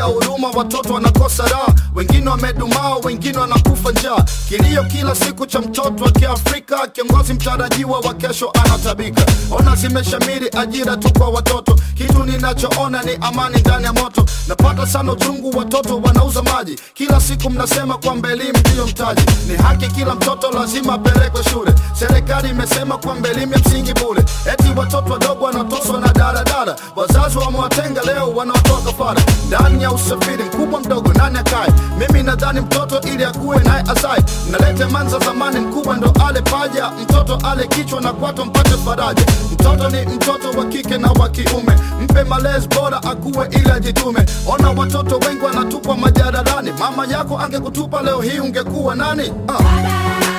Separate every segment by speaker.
Speaker 1: nyuma watoto wanakosa raha, wengine wamedumaa, wengine wanakufa njaa. Kilio kila siku cha mtoto wa Kiafrika, kiongozi mtarajiwa wa kesho anatabika. Ona zimeshamiri ajira tu kwa watoto, kitu ninachoona ni amani ndani ya moto. Napata sana uchungu, watoto wanauza maji. Kila siku mnasema kwamba elimu ndiyo mtaji, ni haki, kila mtoto lazima apelekwe shule. Serikali imesema kwamba elimu ya msingi bure, eti watoto wadogo wanatoswa na daradara, Wazazi wamewatenga leo, wanaotoa kafara ndani ya usafiri mkubwa mdogo, nani akae? Mimi nadhani mtoto ili akuwe naye azae. nalete manza zamani, mkubwa ndo ale paja, mtoto ale kichwa na kwato mpate faraja. Mtoto ni mtoto wa kike na wa kiume, mpe malezi bora akuwe ili ajitume. Ona watoto wengi wanatupwa majararani, mama yako angekutupa leo hii ungekuwa nani? Ah.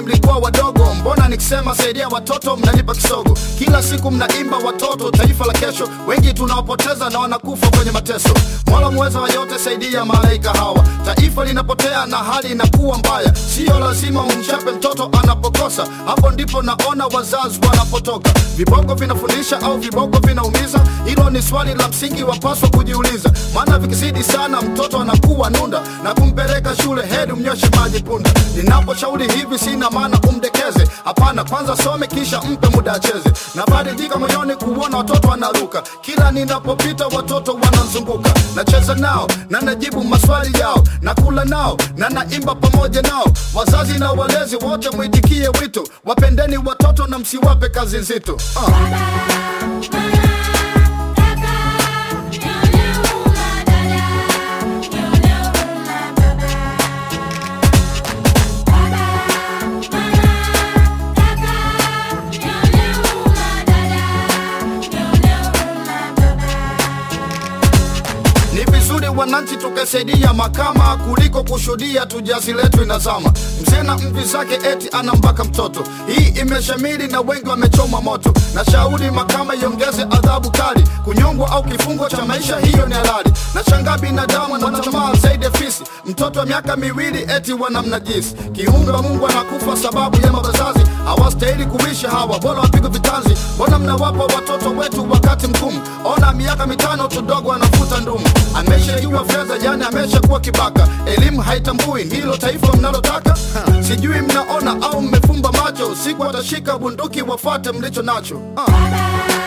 Speaker 1: Vigogo zamani mlikuwa wadogo, mbona nikisema saidia watoto mnanipa kisogo? Kila siku mnaimba watoto, taifa la kesho, wengi tunawapoteza na wanakufa kwenye mateso. Mola mweza wa yote, saidia malaika hawa, taifa linapotea na hali inakuwa mbaya. Siyo lazima umchape mtoto anapokosa, hapo ndipo naona wazazi wanapotoka. Viboko vinafundisha au viboko vinaumiza? Hilo ni swali la msingi, wapaswa kujiuliza, maana vikizidi sana mtoto anakuwa nunda na kumpeleka shule, heri mnyoshe maji punda. Ninaposhauri hivi sina maana umdekeze, hapana, kwanza some kisha mpe muda acheze. Nabadilika moyoni kuona watoto wanaruka, kila ninapopita watoto wanazunguka. Nacheza nao na najibu maswali yao, nakula nao na naimba pamoja nao. Wazazi na walezi wote mwitikie wito, wapendeni watoto na msiwape kazi nzito. Ah. Vizuri wananchi tukasaidia makama kuliko kushuhudia tujazi letu inazama. Mzee na mvi zake eti ana anambaka mtoto, hii imeshamiri na wengi wamechoma moto. Na shauri makama iongeze adhabu kali, kunyongwa au kifungo cha maisha, hiyo ni halali. Na shangaa binadamu wanachomaa zaidi fisi, mtoto wa miaka miwili eti wanamnajisi. kiunga Mungu anakufa sababu ya mabazazi, hawastahili kuishi hawa, bora wapigwe vitanzi. Mbona mnawapa watoto wetu wakati mgumu? Ona miaka mitano tudogo anafuta ndumu, ameshaiwa fedha, yani ameshakuwa kibaka. Elimu haitambui hilo taifa mnalotaka. Sijui mnaona au mmefumba macho, siku watashika bunduki wafuate mlicho nacho. Ah.